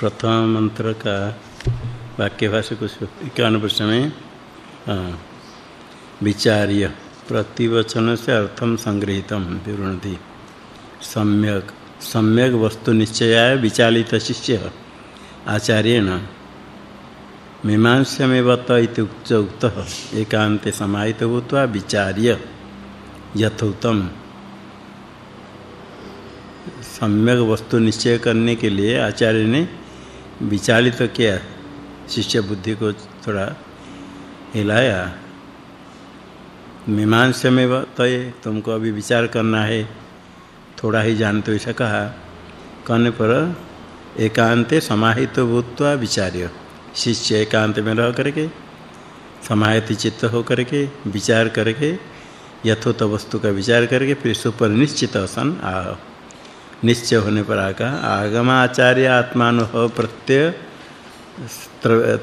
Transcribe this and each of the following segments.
प्रथम मंत्र का वाक्य भाषा कुछ इक्यावन प्रश्न में विचार्य, प्रतिवचन से अर्थम संग्रहित विवृणति। सम्यक सम्यक वस्तु निश्चयाय विचालित शिष्य, आचार्यण, मीमांस्यमेव इति उक्त एकांते समाहित भूत्वा विचार्य यथोत्तम सम्यक वस्तु निश्चय करने के लिए आचार्य ने विचालित तो किया, शिष्य बुद्धि को थोड़ा हिलाया। मीमांसा में तय तुमको अभी विचार करना है, थोड़ा ही जानते ऐसा कहा। कहने पर एकांते समाहित भूतवा विचार्य। शिष्य एकांत में रह करके, समाहित चित्त हो करके, विचार करके यथोत वस्तु का विचार करके, फिर सुपर निश्चित सन आ निश्चय होने पर आका, आगमाचार्य आत्मानुभव प्रत्यय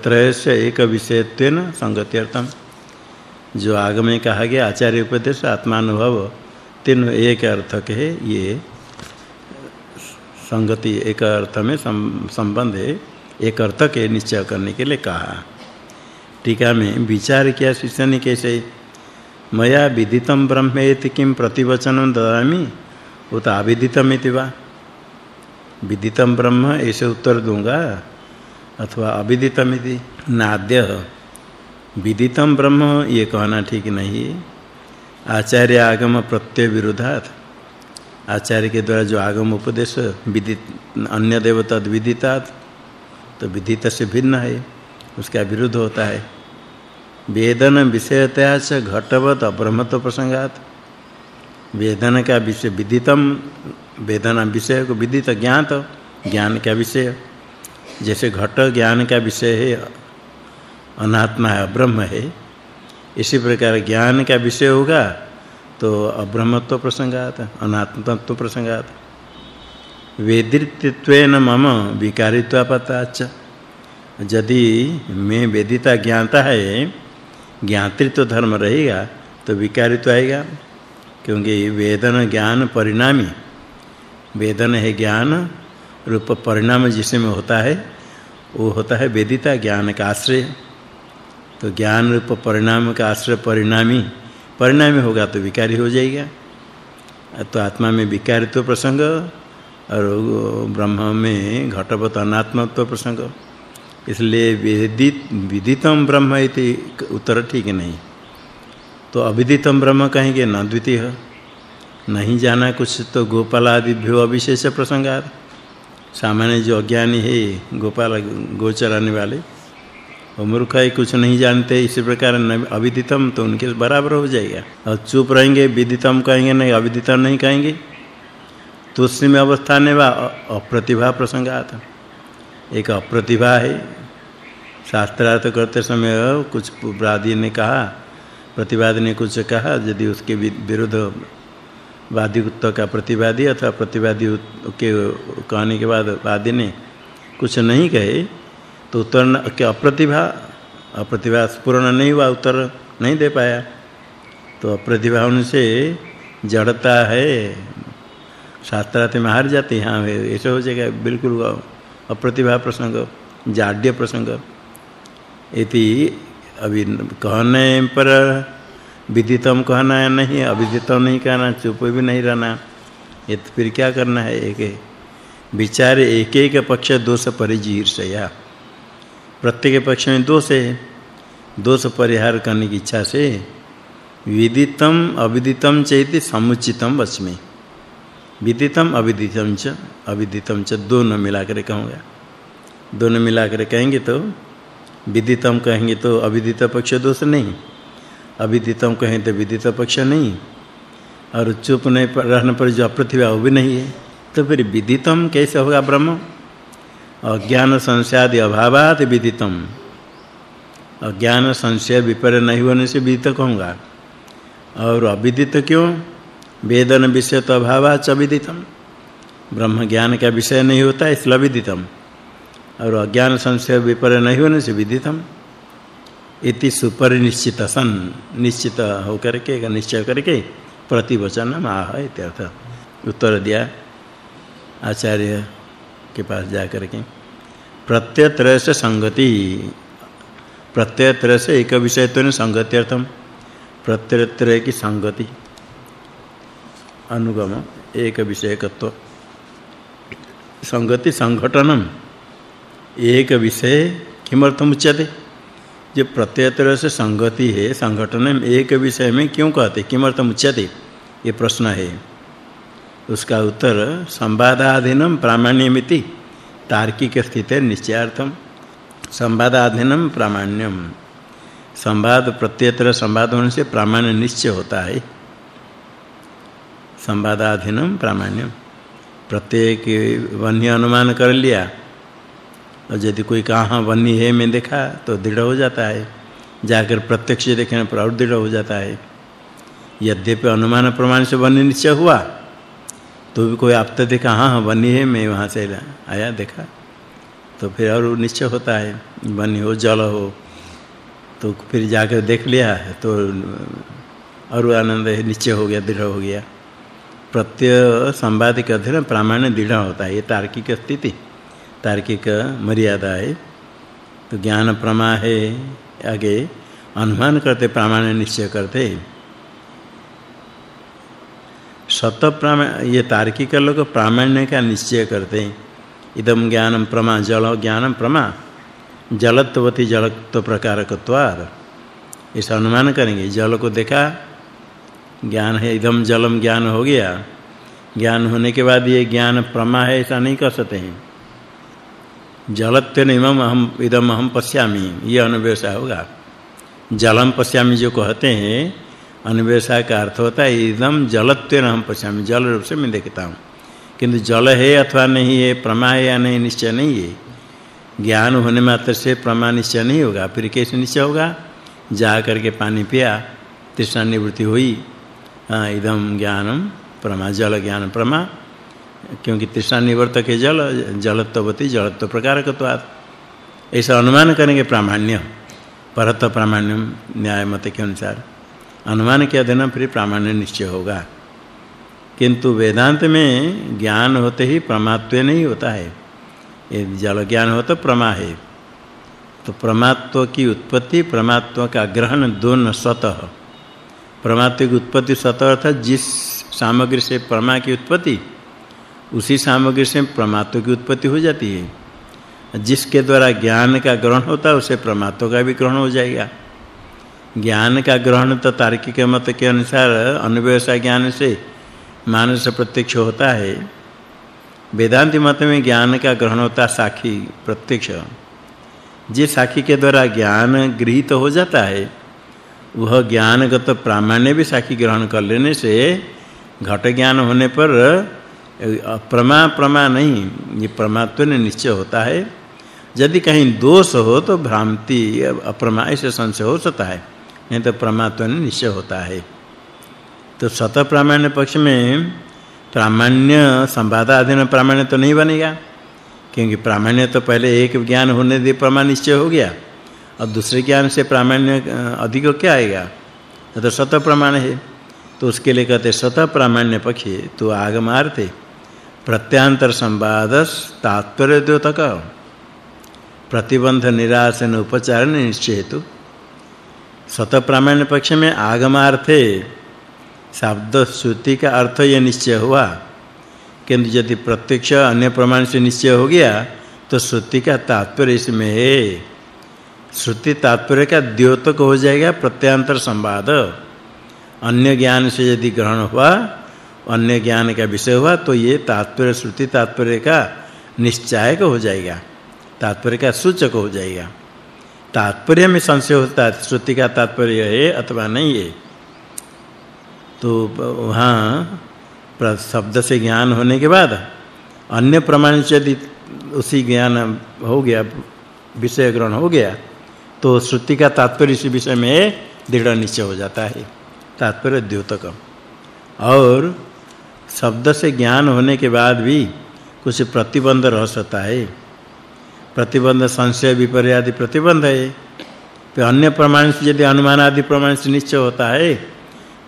त्रयस्य एक विषयत्वेन संगत्यर्थम। जो आगम में कहा गया आचार्य उपदेश, आत्मानुभव, तीन एक अर्थ के है, ये संगति एक अर्थ में संबंध है, एक अर्थ के निश्चय करने के लिए कहा। टीका में विचार किया शिष्य ने कैसे, मया विदितम ब्रह्मेति किम प्रतिवचनम ददामि उत अविदितमिति वा? विदितम ब्रह्म ऐसे उत्तर दूँगा। अथवा अविदितमिति, नाद्य। विदितम ब्रह्म, ये कहना ठीक नहीं। आचार्य आगम प्रत्यय विरोधात आचार्य के द्वारा जो आगम उपदेश, विदित, अन्य देवता विदितात तो विदित से भिन्न है। उसका विरुद्ध होता है। वेदन विषयतया च घटवत अब्रह्मत्व प्रसंगात। वेदन का विषय विदितम, वेदना विषय को विदित ज्ञात, ज्ञान का विषय। जैसे घट ज्ञान का विषय है, अनात्मा है ब्रह्म है, इसी प्रकार ज्ञान का विषय होगा तो अब्रह्मत्व प्रसंगात, अनात्मत्व प्रसंगात। वेदित्वेन मम विकारित्वापताच यदि मैं वेदिता ज्ञाता है, ज्ञातृत्व धर्म रहेगा तो विकारित्व आएगा। क्योंकि वेदन ज्ञान परिणामी। वेदन है ज्ञान, रूप परिणाम जिसमें होता है, वो होता है वेदिता ज्ञान का आश्रय। तो ज्ञान रूप परिणाम का आश्रय परिणामी। परिणामी होगा तो विकारी हो जाएगा। तो आत्मा में विकारित्व प्रसंग और ब्रह्म में घटवत अनात्मत्व प्रसंग। इसलिए वेदित विदितम ब्रह्म इति उत्तर ठीक नहीं। तो अविदितम ब्रह्म कहेंगे, न द्वितीय। नहीं जाना कुछ तो गोपाल आदि भ्यो अविशेष प्रसंगात। सामान्य जो अज्ञानी है, गोपाल, गोचराने वाले, वो मूर्ख है, कुछ नहीं जानते, इसी प्रकार अविदितम तो उनके बराबर हो जाएगा। और चुप रहेंगे विदितम कहेंगे, नहीं अविदितम नहीं कहेंगे। तो में अवस्था ने वा अप्रतिभा प्रसंगात। एक अप्रतिभा है। शास्त्रार्थ करते समय कुछ ब्रादी ने कहा प्रतिवादी ने कुछ कहा, यदि उसके विरुद्ध वादी उत्तर का प्रतिवादी अथवा प्रतिवादी के कहने के बाद वादी ने कुछ नहीं कहे तो उत्तर के अप्रतिभा अप्रतिभा पूर्ण नहीं हुआ, उत्तर नहीं दे पाया। तो अप्रतिभा उनसे, जड़ता है। शास्त्रार्थ में हार जाते हैं ऐसे हो जाएगा, बिल्कुल अप्रतिभा प्रसंग, जाड्य प्रसंग। इति अभी कहने पर विदितम कहना है नहीं, अविदितम नहीं कहना, चुप भी नहीं रहना। ये तो फिर क्या करना है? एक एक विचार एक एक पक्ष दोष परिजीर्षया प्रत्येक पक्ष में दोष है। दोष परिहार करने की इच्छा से। विदितम, अविदितम चेति समुचितम वचमे। विदितम, अविदितम च अविदितम च, दोनों मिलाकर कहूँगा। दोनों मिलाकर कहेंगे तो विदितम कहेंगे तो अविदित पक्ष दोष नहीं। अविदितम कहें तो विदित पक्ष नहीं। और चुप नहीं रहने पर जो अप्रतिभा वो भी नहीं है। तो फिर विदितम कैसे होगा ब्रह्म? अज्ञान संशयादि अभावात विदितम। अज्ञान संशय विपर नहीं होने से विदित कहूँगा। और अविदित क्यों? वेदन विषय तो अभावाच अविदितम ब्रह्म ज्ञान का विषय नहीं होता, इसलिए विदितम और अज्ञान संशय विपर नहीं होने से विदितम। इति सुपरिनिश्चित सन निश्चित होकर के, निश्चय करके प्रतिवचन आह इत्यर्थ। उत्तर दिया। आचार्य के पास जा करके प्रत्यय से संगति। प्रत्यय से एक विषय तो संगति अर्थम प्रत्यय की संगति। अनुगम एक विषयकत्व। संगति संघटनम। एक विषय किमर्थम उच्यते? जो प्रत्यय से संगति है, संगठन में एक विषय में क्यों कहते? किमर्थम उच्यते? ये प्रश्न है। उसका उत्तर संवादाधीनम प्रामाण्यमिति, तार्किक स्थिति निश्चयार्थम संवादाधीनम प्रामाण्यम। संवाद प्रत्ययतर संवाद होने से प्रामाण्य निश्चय होता है। संवादाधीनम प्रामाण्यम। प्रत्येक वन्य अनुमान कर लिया। और यदि कोई कहाँ बनी है, मैं देखा तो दृढ़ हो जाता है। जाकर प्रत्यक्ष देखने पर और दृढ़ हो जाता है। यद्यपि अनुमान प्रमाण से वन्य निश्चय हुआ तो भी कोई आप तो देखा हाँ हाँ वन्य है, मैं वहाँ से आया, देखा। तो फिर और निश्चय होता है वन्य हो, जल हो। तो फिर जाकर देख लिया तो और आनंद है निश्चय हो गया, दृढ़ हो गया। प्रत्यय संवादिक अध्ययन प्रामाण्य दृढ़ होता है, ये तार्किक स्थिति। तार्किक मर्यादा है। तो ज्ञान प्रमा है, आगे अनुमान करते, प्रामाण्य निश्चय करते। सत प्रामाण्य, ये तार्किक लोग प्रामाण्य का निश्चय करते। इदम ज्ञानम प्रमा जल ज्ञानम प्रमा जलत्वति जलत्व प्रकारकत्वाद ऐसा अनुमान करेंगे, जल को देखा, ज्ञान है, इदम जलम ज्ञान हो गया। ज्ञान होने के बाद ये ज्ञान प्रमा है, ऐसा नहीं कर सकते हैं। जलत्व इमम हम इदम हम पश्यामि। ये अनुव्यवसाय होगा। जलम पश्यामि जो कहते हैं अनुव्यवसाय का अर्थ होता है, इदम जलत्वेन हम पश्यामि। जल रूप से मैं देखता हूँ। किंतु जल है अथवा नहीं है प्रमा है या नहीं, निश्चय नहीं है। ज्ञान होने मात्र से प्रमा निश्चय नहीं होगा। फिर कैसे निश्चय होगा? जा करके पानी पिया, तृष्णा निवृत्ति हुई। हाँ इदम ज्ञानम, प्रमा, जल ज्ञान प्रमा। क्योंकि तृष्णा निवर्तक है जल जलत्ववती जलत्व प्रकारकत्वात्। ऐसा अनुमान करेंगे प्रामाण्य। परत प्रामाण्यम न्याय मत के अनुसार। अनुमान के अधीन फिर प्रामाण्य निश्चय होगा। किंतु वेदांत में ज्ञान होते ही प्रमात्व नहीं होता है। ये जल ज्ञान हो तो प्रमा है। तो प्रमात्व की उत्पत्ति, प्रमात्व का ग्रहण दोनों स्वतः प्रमात्व की उत्पत्ति स्वतः अर्थात जिस सामग्री से प्रमा की उत्पत्ति उसी सामग्री से प्रमात्व की उत्पत्ति हो जाती है। जिसके द्वारा ज्ञान का ग्रहण होता है, उसे प्रमात्व का भी ग्रहण हो जाएगा। ज्ञान का ग्रहण तो तार्किक मत के अनुसार अनुव्यवसाय ज्ञान से मानस प्रत्यक्ष होता है। वेदांति मत में ज्ञान का ग्रहण होता साखी प्रत्यक्ष। जिस साखी के द्वारा ज्ञान गृहीत हो जाता है, वह ज्ञानगत प्रामाण्य भी साखी ग्रहण कर लेने से घट ज्ञान होने पर प्रमा प्रमा नहीं, ये प्रमात्व ने निश्चय होता है। यदि कहीं दोष हो तो भ्रांति, अप्रमा, ऐसे संशय हो सकता है। नहीं तो प्रमात्व ने निश्चय होता है। तो सत प्रामाण्य पक्ष में प्रामाण्य संवादाधीन प्रामाण्य तो नहीं बनेगा, क्योंकि प्रामाण्य तो पहले एक ज्ञान होने दे प्रमाण निश्चय हो गया और दूसरे ज्ञान से प्रामाण्य अधिक क्या आएगा। तो सत प्रमाण है। तो उसके लिए कहते सत प्रामाण्य पक्ष तो आगमार्थे। प्रत्यांतर संवादस तात्पर्य द्योतक प्रतिबंध निरासन उपचारण निश्चय सत प्रामाण्य पक्ष में आगमार्थे शब्द श्रुति का अर्थ यह निश्चय हुआ। किंतु यदि प्रत्यक्ष अन्य प्रमाण से निश्चय हो गया तो श्रुति का तात्पर्य इसमें है। श्रुति तात्पर्य का द्योतक हो जाएगा प्रत्यांतर संवाद अन्य ज्ञान से यदि ग्रहण हुआ अन्य ज्ञान का विषय हुआ तो ये तात्पर्य, श्रुति तात्पर्य का निश्चयक हो जाएगा। तात्पर्य का सूचक हो जाएगा। तात्पर्य में संशय होता है, श्रुति का तात्पर्य है अथवा नहीं है। तो वहाँ शब्द से ज्ञान होने के बाद अन्य प्रमाण से यदि उसी ज्ञान हो गया, विषय ग्रहण हो गया तो श्रुति का तात्पर्य इस विषय में दृढ़ निश्चय हो जाता है। तात्पर्य द्योतक और शब्द से ज्ञान होने के बाद भी कुछ प्रतिबंध रह सकता है। प्रतिबंध संशय, विपर्य आदि प्रतिबंध है। तो अन्य प्रमाण से यदि अनुमान आदि प्रमाण से निश्चय होता है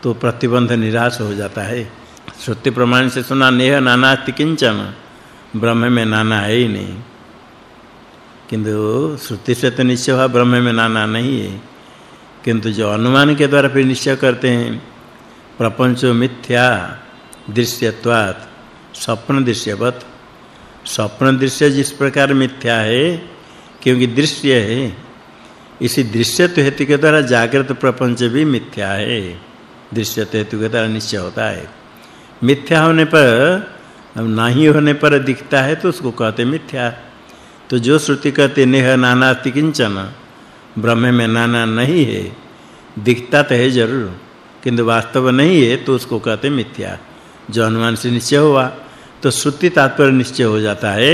तो प्रतिबंध निराश हो जाता है। श्रुति प्रमाण से सुना, नेह नानास्ति किंचन, ब्रह्म में नाना है ही नहीं। किंतु श्रुति से तो निश्चय हुआ, ब्रह्म में नाना नहीं है। किंतु जो अनुमान के द्वारा फिर निश्चय करते हैं, प्रपंचो मिथ्या दृश्यत्वात्। स्वप्न दृश्यवत। स्वप्न दृश्य जिस प्रकार मिथ्या है, क्योंकि दृश्य है, इसी दृश्यत्व हेतु के द्वारा जागृत प्रपंच भी मिथ्या है। दृश्यत्व हेतु के द्वारा निश्चय होता है। मिथ्या होने पर, अब नहीं होने पर दिखता है तो उसको कहते मिथ्या। तो जो श्रुति कहते नेह नानास्ति किंचन, ब्रह्म में नाना नहीं है, दिखता तो है ज़रूर, किंतु वास्तव नहीं है तो उसको कहते मिथ्या। जो अनुमान से निश्चय हुआ तो श्रुति तात्पर्य निश्चय हो जाता है,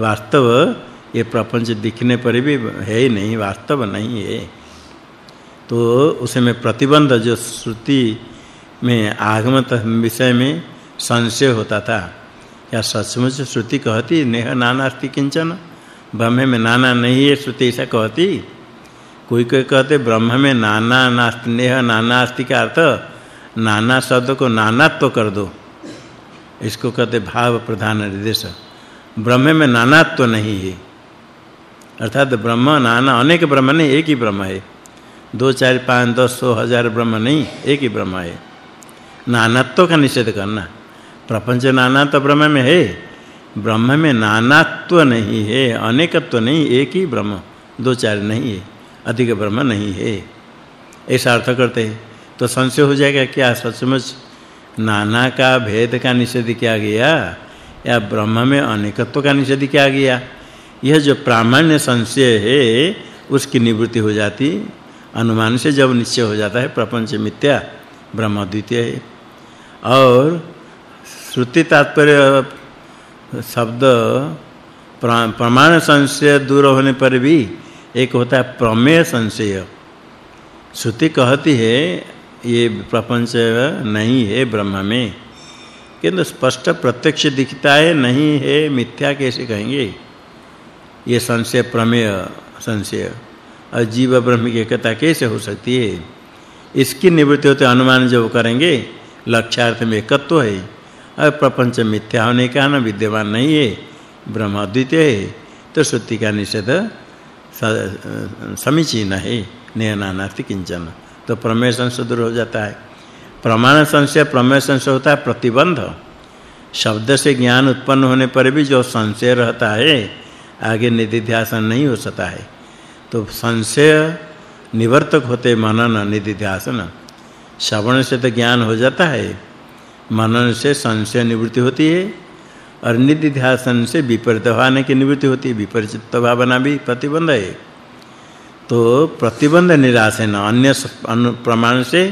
वास्तव ये प्रपंच दिखने पर भी है ही नहीं, वास्तव नहीं है। तो उसमें प्रतिबंध जो श्रुति में आगमत विषय में संशय होता था क्या सचमुच श्रुति कहती, नेह नानास्ति किंचन, ब्रह्म में नाना नहीं है श्रुति ऐसा कहती? कोई कोई कहते, ब्रह्म में नाना नास्ति, नेह नानास्ति का अर्थ, नाना शब्द को नानात्व कर दो। इसको कहते भाव प्रधान निर्देश ब्रह्म में नानात्व नहीं है। अर्थात ब्रह्म, नाना, अनेक ब्रह्म नहीं, एक ही ब्रह्म है। दो चार पाँच दस सौ हज़ार ब्रह्म नहीं, एक ही ब्रह्म है। नानात्व का निषेध करना। प्रपंच नाना तो ब्रह्म में है। ब्रह्म में नानात्व नहीं है, अनेकत्व नहीं, एक ही ब्रह्म, दो चार नहीं है, अधिक ब्रह्म नहीं है। ऐसा अर्थ करते हैं। तो संशय हो जाएगा, क्या सचमुच नाना का भेद का निषेध किया गया। या ब्रह्म में अनेकत्व का निषेध किया गया। यह जो प्रामाण्य संशय है, उसकी निवृत्ति हो जाती। अनुमान से जब निश्चय हो जाता है, प्रपंच मिथ्या, ब्रह्म द्वितीय है। और श्रुति तात्पर्य, शब्द प्रमाण संशय दूर होने पर भी एक होता है प्रमेय संशय। श्रुति कहती है ये प्रपंच नहीं है ब्रह्म में। किंतु स्पष्ट प्रत्यक्ष दिखता है, नहीं है, मिथ्या कैसे कहेंगे? ये संशय, प्रमेय संशय। और जीव ब्रह्म की एकता कैसे हो सकती है? इसकी निवृत्ति होते अनुमान जो करेंगे, लक्ष्यार्थ में एकत्व है। और प्रपंच मिथ्या होने का न विद्यमान नहीं है, ब्रह्म अद्वितीय है। तो श्रुति का निषेध समीचीन है, नयनानास्ति किंचन। तो प्रमेय संशय दूर हो जाता है। प्रमाण संशय, प्रमेय संशय होता है, प्रतिबंध। शब्द से ज्ञान उत्पन्न होने पर भी जो संशय रहता है, आगे निधिध्यासन नहीं हो सकता है। तो संशय निवर्तक होते मनन, निधिध्यासन। श्रवण से तो ज्ञान हो जाता है, मनन से संशय निवृत्ति होती है, और निधिध्यासन से विपरीत भावना की निवृत्ति होती है। विपरीत भावना भी प्रतिबंध है। तो प्रतिबंध निराश है न। अन्य प्रमाण से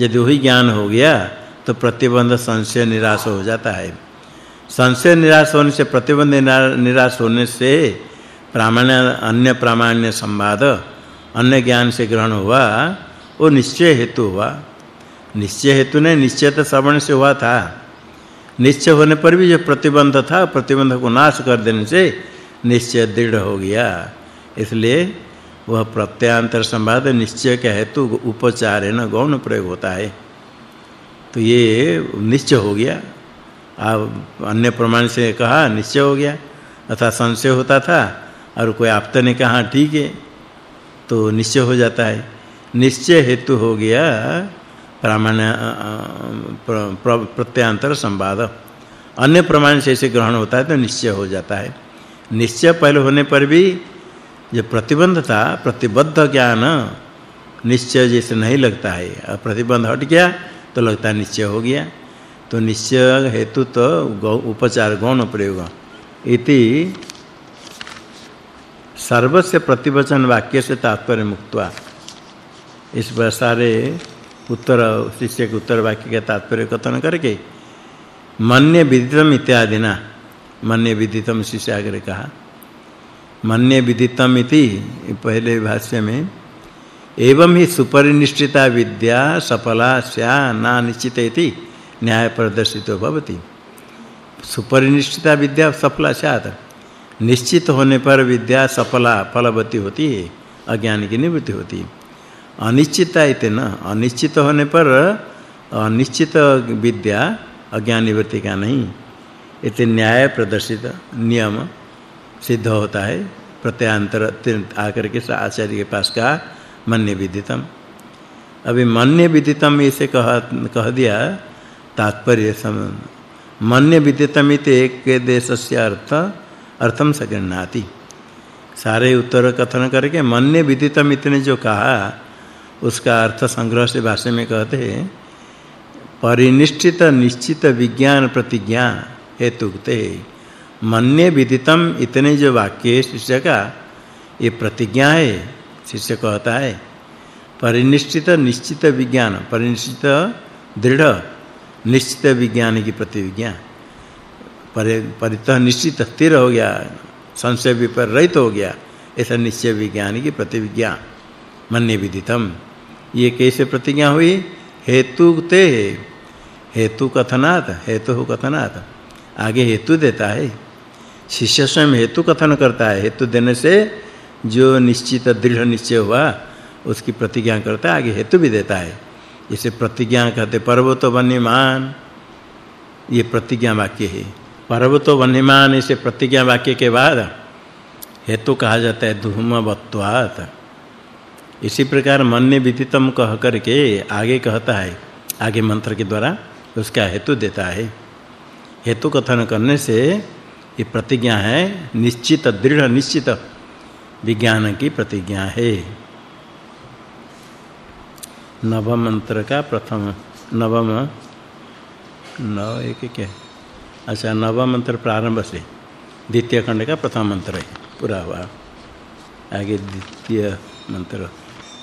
यदि वही ज्ञान हो गया तो प्रतिबंध संशय निराश हो जाता है। संशय निराश होने से, प्रतिबंध निराश होने से प्रामाण्य अन्य प्रामाण्य संवाद, अन्य ज्ञान से ग्रहण हुआ, वो निश्चय हेतु हुआ। निश्चय हेतु नहीं, निश्चय तो श्रवण से हुआ था। निश्चय होने पर भी जो प्रतिबंध था, प्रतिबंध को नाश कर देने से निश्चय दृढ़ हो गया। इसलिए वह प्रत्यांतर संवाद निश्चय का हेतु उपचार है ना, गौण प्रयोग होता है। तो ये निश्चय हो गया। आप अन्य प्रमाण से कहा, निश्चय हो गया। अथवा संशय होता था और कोई आप्त ने कहा, ठीक है तो निश्चय हो जाता है। निश्चय हेतु हो गया प्रामाण्य प्रत्यांतर संवाद। अन्य प्रमाण से इसे ग्रहण होता है तो निश्चय हो जाता है। निश्चय पहले होने पर भी जो प्रतिबंध था प्रतिबद्ध ज्ञान निश्चय जैसे नहीं लगता है। और प्रतिबंध हट गया तो लगता निश्चय हो गया। तो निश्चय हेतु तो उपचार गौण प्रयोग। इति सर्वस्य प्रतिवचन वाक्य से तात्पर्य मुक्तवा। इस पर सारे उत्तर, शिष्य के उत्तर वाक्य का तात्पर्य कथन करके मन्य विदितम इत्यादि ना मन्य विदितम शिष्य आगे कहा। मन्य विदितम इति पहले भाष्य में। एवं ही सुपरिनिष्ठिता विद्या सफला स्या ना निश्चित इति न्याय प्रदर्शितो भवति। सुपरिनिष्ठिता विद्या सफला स्यात्। निश्चित होने पर विद्या सफला फलवती होती है, अज्ञान की निवृत्ति होती है। अनिश्चितता इतने न, अनिश्चित होने पर अनिश्चित विद्या अज्ञान निवृत्ति का नहीं। इतने न्याय प्रदर्शित नियम सिद्ध होता है। प्रत्यांतर आकर के आचार्य के पास कहा, मन्य विदितम। अभी मन्य विदितम इसे कह कह दिया, तात्पर्य सम, मन्य विदितम इति एक देशस्य अर्थ अर्थम सगणनाति सारे उत्तर कथन करके मन्य विदितम इतने जो कहा, उसका अर्थ संग्रह से भाषा में कहते हैं परिनिष्ठित निश्चित विज्ञान प्रतिज्ञा हेतुते मन्य विदितम इतने जो वाक्य शिष्य का ये प्रतिज्ञा है, शिष्य कहता है। परिनिष्ठित निश्चित विज्ञान परिनिष्ठित दृढ़, निश्चित विज्ञान की प्रतिज्ञा। परितः निश्चित, स्थिर हो गया, संशय विपर रहित हो गया, ऐसा निश्चय विज्ञान की प्रतिज्ञा। मन्य विदितम। ये कैसे प्रतिज्ञा हुई? हेतु ते हेतु कथनात हेतु कथनात। आगे हेतु देता है। शिष्य स्वयं हेतु कथन करता है। हेतु देने से जो निश्चित दृढ़ निश्चय हुआ, उसकी प्रतिज्ञा करता है, आगे हेतु भी देता है। इसे प्रतिज्ञा कहते पर्वतो वन्यमान। ये प्रतिज्ञा वाक्य है। पर्वतो वन्यमान, इसे प्रतिज्ञा वाक्य के बाद हेतु कहा जाता है, धूमवत्वात्। इसी प्रकार मन्य विदितम कह करके आगे कहता है, आगे मंत्र के द्वारा उसका हेतु देता है। हेतु कथन करने से ये प्रतिज्ञा है, निश्चित, दृढ़, निश्चित विज्ञान की प्रतिज्ञा है। नवम मंत्र का प्रथम, नवम, नौ, एक क्या अच्छा नवम मंत्र प्रारंभ से, द्वितीय खंड का प्रथम मंत्र है, पूरा हुआ। आगे द्वितीय मंत्र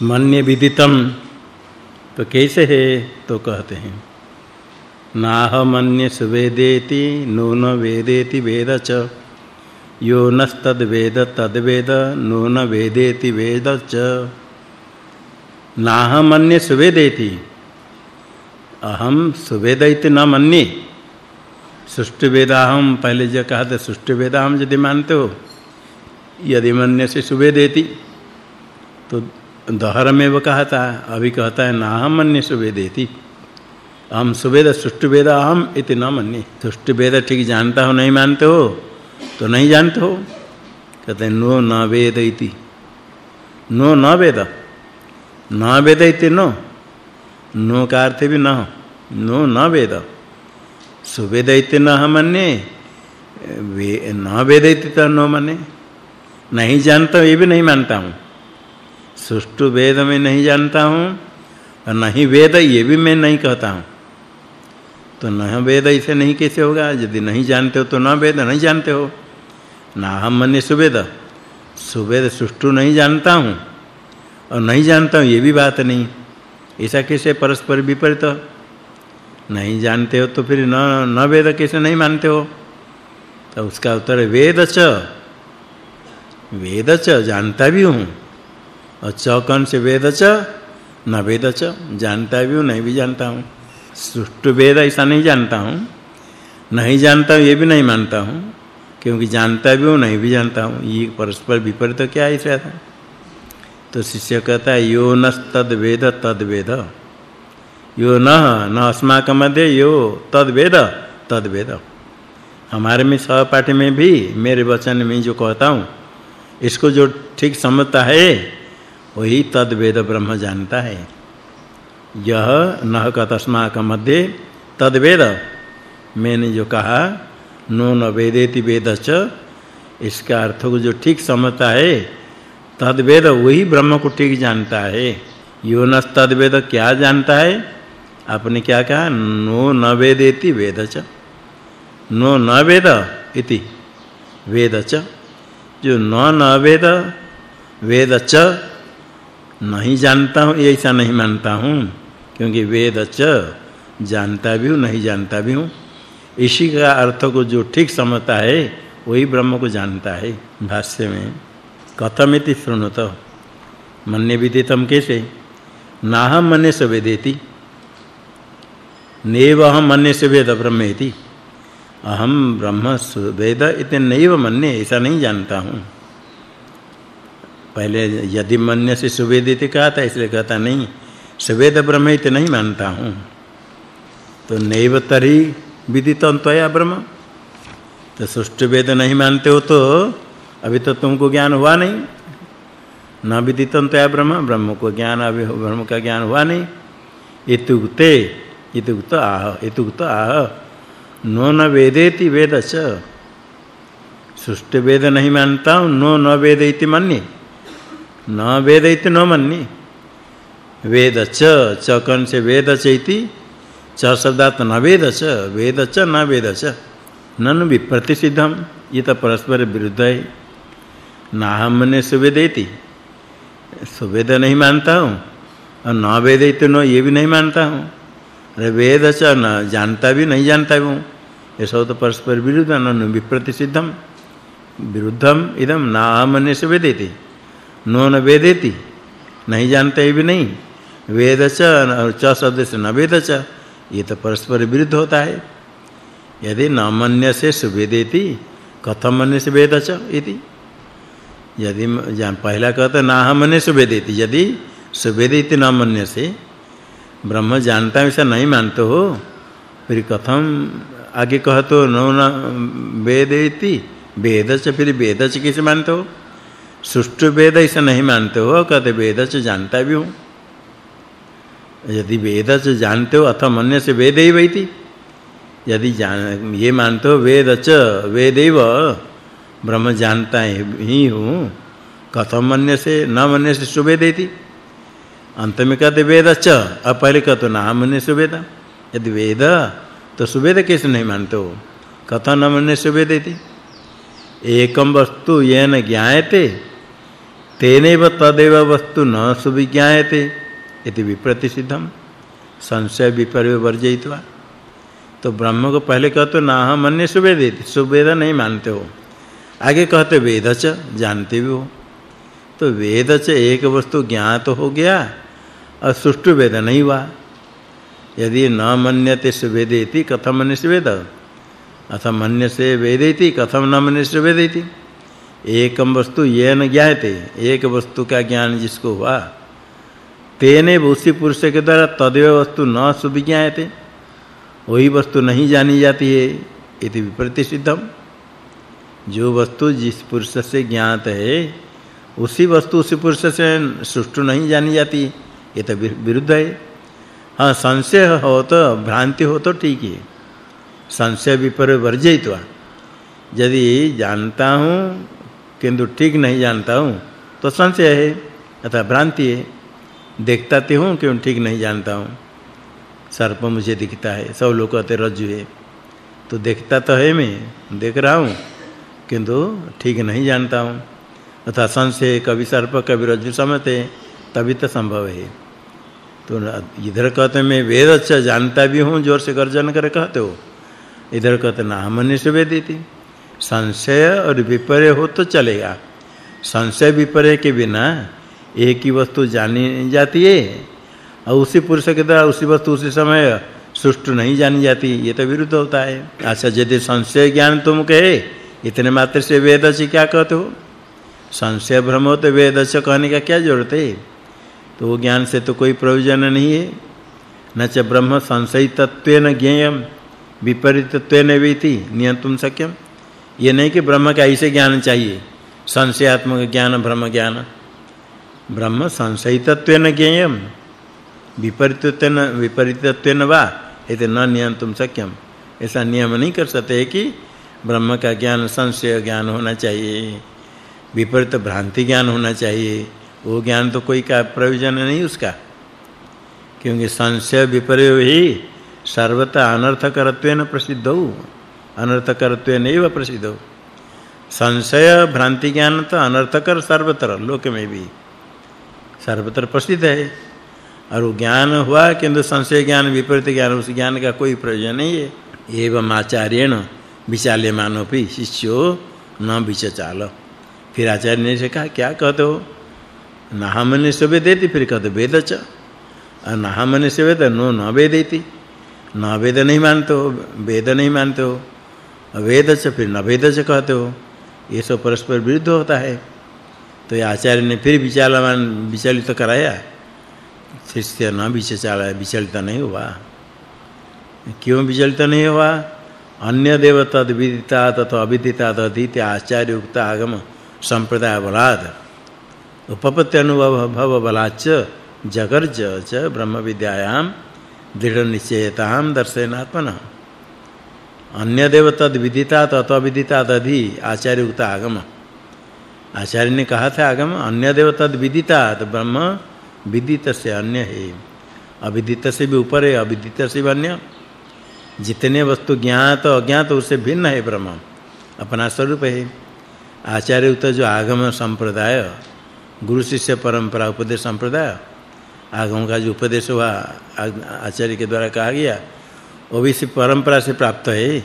मन्य विदितम तो कैसे है? तो कहते हैं नाह मन्य सुवेदेति नून वेदेति वेद च। यो नस्तद्वेद तद्वेद नून वेदेति वेद च। नाह मन्य सुवेदेति अहम सुवेदिति न मन्ये। सृष्टि वेदाहम पहले जो कहा था सृष्टि वेदाहम यदि मानते हो, यदि मन्य से सुवेदेति तो दहर में वो कहा अभी कहता है नाहम मन्य सुवेदेति हम सुवेद सृष्टि वेद अहम इति न मन्ये। सृष्टि वेद ठीक जानता हो, नहीं मानते हो तो नहीं जानते हो। कहते नो न वेद इति। नो न वेद। न वेद इति नो। नो का अर्थ भी न नो न वेद। सुवेद इति न मन्ये। वे न वेद इति तो न मन्ये। नहीं जानता ये भी नहीं मानता हूँ। सुष्टु वेद में नहीं जानता हूँ, और नहीं वेद, ये भी मैं नहीं कहता हूँ। तो न वेद ऐसे नहीं कैसे होगा? यदि नहीं जानते हो तो न वेद, नहीं जानते हो। ना हम मन्य सुवेद। सुवेद सुष्टु नहीं जानता हूँ और नहीं जानता हूँ, ये भी बात नहीं। ऐसा कैसे परस्पर विपरीत? नहीं जानते हो तो फिर न न वेद कैसे नहीं मानते हो? तो उसका उत्तर है, वेद च। वेद च, जानता भी हूँ। और च कौन से वेद च? न वेद च, जानता भी हूँ, नहीं भी जानता हूँ। सुष्ट वेद ऐसा नहीं जानता हूँ। नहीं जानता ये भी नहीं मानता हूँ, क्योंकि जानता भी हूँ, नहीं भी जानता हूँ। ये परस्पर विपरीत क्या है ऐसा तो शिष्य कहता है, यो नस्तद वेद, तद वेद। यो न न अस्माक मध्य, यो तद वेद तद वेद। हमारे में सहपाठी में भी, मेरे वचन में जो कहता हूँ, इसको जो ठीक समझता है, वही तद वेद ब्रह्म जानता है। यह नह का तस्मा का मध्य तद वेद मैंने जो कहा नो न वेदेति वेदच इसका अर्थ को जो ठीक समझता है तद वेद वही ब्रह्म को ठीक जानता है। यो न तद वेद क्या जानता है? आपने क्या कहा? नो न वेदेति वेदच नो न वेद इति वेदच जो न न वेद वेदच नहीं जानता हूँ, ऐसा नहीं मानता हूँ। क्योंकि वेद च, जानता भी हूँ, नहीं जानता भी हूँ। इसी का अर्थ को जो ठीक समझता है, वही ब्रह्म को जानता है, भाष्य में। कथमिति शृणुत। मन्य विदितम कैसे? नाहम मन्य से वेदेति। नैव अहम मन्य से वेद ब्रह्मेति। अहम ब्रह्म वेद इतने नैव मन्य, ऐसा नहीं जानता हूँ। पहले यदि मन्य से सुवेदित कहा था, इसलिए कहता नहीं। सुवेद ब्रह्म इतने नहीं मानता हूँ। तो नैव तरी विदित तया ब्रह्म। तो सुष्ट वेद नहीं मानते हो तो अभी तो तुमको ज्ञान हुआ नहीं। न विदितम तया ब्रह्म ब्रह्म को ज्ञान, अभी ब्रह्म का ज्ञान हुआ नहीं। इतुक्ते, इतुक्त आह इतुक्त आह। नो न वेदेति वेदच सुष्ट वेद नहीं मानता हूँ नो न वेद इति मन्ये। न वेद इति न मन्ये। वेद च चकन से वेद चैति, च शब्दात न वेद च वेद च न वेद च। ननु विप्रतिसिद्धम ये तो परस्पर विरुद्ध। है नाहमने सुवेदेति, सुवेद नहीं मानता हूँ, और न वेदेति न ये भी नहीं मानता हूँ। अरे वेद च न जानता भी नहीं जानता हूँ। ये सब तो परस्पर विरुद्ध, ननु विप्रतिसिद्धम विरुद्धम इदम नाहमने सुवेदेति। नो न वेदेति, नहीं जानते भी नहीं। वेद च च शब्द से न वेद च ये तो परस्पर विरुद्ध होता है। यदि न मन्य से सुवेदेति कथम मन्य से वेद च इति। यदि जान पहला कहते ना हम मन्य सुवेदेति यदि सुवेदिति न मन्य से ब्रह्म जानता है ऐसा नहीं मानते हो, फिर कथम आगे कह तो न न वेदेति वेद च फिर वेद च किसे मानते हो? सुष्टु वेद ऐसा नहीं मानते हो, कहते वेद च जानता भी हूँ। यदि वेद से जानते हो अथवा मन्य से वेद ही वैति यदि जान, ये मानते हो, वेद च वेदैव ब्रह्म जानता है ही हूँ कथम मन्य से, न मन्य से सुवेदेति अंत में कहते, वेद च। अब पहले कहते ना मन्य सुवेद यदि वेद तो सुवेद कैसे नहीं मानते हो? कथम न मन्य सुवेदेति एकम वस्तु येन ज्ञायते, तेनेव तदेव वस्तु न सुविज्ञायते। इति विप्रतिसिद्धम संशय विपर्य वर्जयित्वा। तो ब्रह्म को पहले कहते ना हम अन्य सुवेद सुवेद नहीं मानते हो। आगे कहते वेद च, जानते भी हो। तो वेद च एक वस्तु ज्ञात हो गया और सुष्टु वेद नहीं हुआ। यदि न मन्यते सुवेदेति कथम मन्य सुवेद? अथ मन्य से वेदेति कथम न मन्य सुवेदेति एकम वस्तु येन ज्ञायते, एक वस्तु का ज्ञान जिसको हुआ तेने उसी पुरुष के द्वारा तदेव वस्तु न सुविज्ञायते। वही वस्तु नहीं जानी जाती है, इति विप्रतिसिद्धम जो वस्तु जिस पुरुष से ज्ञात है, उसी वस्तु उसी पुरुष से सुष्टु नहीं जानी जाती, ये तो विरुद्ध है। हाँ, संशय हो तो भ्रांति हो तो ठीक है। संशय विपर वर्जितवा यदि जानता हूँ, किंतु ठीक नहीं जानता हूँ तो संशय है अथवा भ्रांति है। देखता तो हूँ क्यों ठीक नहीं जानता हूँ। सर्प मुझे दिखता है, सब लोग कहते रज्जु है। तो देखता तो है मैं, देख रहा हूँ, किंतु ठीक नहीं जानता हूँ। अथा संशय, कभी सर्प, कभी रज्जु समझते तभी तो संभव है। तो इधर कहते मैं वेद अच्छा जानता भी हूँ, ज़ोर से गर्जन कर कहते हो। इधर कहते ना हमने वेदिति संशय और विपर्य हो तो चलेगा। संशय विपर्य के बिना एक ही वस्तु जानी जाती है, और उसी पुरुष के द्वारा उसी वस्तु उसी समय सुष्ट नहीं जानी जाती, ये तो विरुद्ध होता है। अच्छा यदि संशय ज्ञान तुम कहे इतने मात्र से वेद से क्या कहते हो? संशय भ्रम हो तो वेद से कहने का क्या ज़रूरत है? तो वो ज्ञान से तो कोई प्रयोजन नहीं है। न च ब्रह्म संशयितत्वेन ज्ञेयम विपरीतत्वेन वेति नियंतुम शक्यम ये नहीं कि ब्रह्म का ऐसे ज्ञान चाहिए, संशयात्मक ज्ञान ब्रह्म ज्ञान। ब्रह्म संशयितत्वेन ज्ञेयम। विपरीतत्वेन विपरीतत्वेन वा? इति न नियंतुम शक्यम। ऐसा नियम नहीं कर सकते कि ब्रह्म का ज्ञान संशय ज्ञान होना चाहिए, विपरीत भ्रांति ज्ञान होना चाहिए। वो ज्ञान तो कोई का प्रयोजन नहीं उसका। क्योंकि संशय विपर्य ही सर्वथा अनर्थकरत्वेन प्रसिद्धौ। अनर्थकरत्वेन एव प्रसिद्धौ। संशय, भ्रांति ज्ञान तो अनर्थकर सर्वत्र, लोक में भी। सर्वत्र प्रसिद्ध है। और ज्ञान हुआ किंतु संशय ज्ञान, विपरीत ज्ञान, उस ज्ञान का कोई प्रयोजन नहीं है। एवं आचार्यण विचाल्य मानोपि शिष्यो न विचचाल। फिर आचार्य ने से कहा, क्या कहते हो? नाहमने से देती फिर कहते, वेद च। नाहमने से वेद, नो, न वे वेदेति। न वेद नहीं मानते हो? वेद नहीं मानते हो। वेद च। फिर न वेद च कहते हो? ये सब परस्पर विरुद्ध होता है। तो आचार्य ने फिर विचालमान विचलित कराया। शिष्य न विचला विचलित नहीं हुआ। क्यों विचलित नहीं हुआ? अन्य देव तद तथा अविदिता तदित आचार्य उक्त आगम संप्रदाय बलाद उपपत्ति अनुभव, भव बलाच जगर्ज च ब्रह्म विद्यायाम दृढ़ निश्चयताम दर्शनात्मन अन्य देव तद विदिता तत अविदिता तदि आचार्य उक्त आगम आचार्य ने कहा था, आगम अन्य देव तद विदिता ब्रह्म विदित से अन्य है। अविदित से भी ऊपर है, अविदित से भी अन्य। जितने वस्तु ज्ञात अज्ञात उससे भिन्न है ब्रह्म, अपना स्वरूप है। आचार्य उत जो आगम संप्रदाय, गुरु शिष्य परंपरा, उपदेश संप्रदाय, आगम का जो उपदेश हुआ आचार्य के द्वारा कहा गया, वो भी इसी परंपरा से प्राप्त है।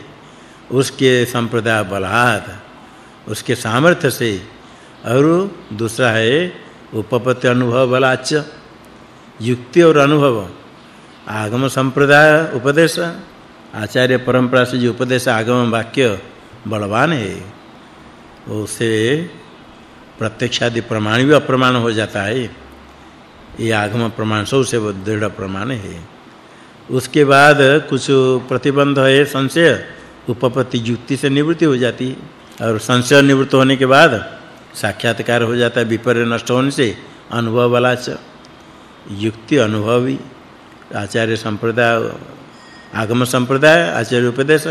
उसके संप्रदाय बलात्, उसके सामर्थ्य से और दूसरा है उपपत्ति अनुभव बलाच युक्ति और अनुभव। आगम संप्रदाय उपदेश, आचार्य परंपरा से जो उपदेश आगम वाक्य बलवान है, उसे प्रत्यक्षादि प्रमाण भी अप्रमाण हो जाता है। ये आगम प्रमाण से दृढ़ प्रमाण है। उसके बाद कुछ प्रतिबंध है, संशय, उपपत्ति युक्ति से निवृत्ति हो जाती। है और संशय निवृत्त होने के बाद साक्षात्कार हो जाता है, विपर्य नष्ट होने से अनुभव वाला च युक्ति अनुभवी। आचार्य संप्रदाय, आगम संप्रदाय, आचार्य उपदेश,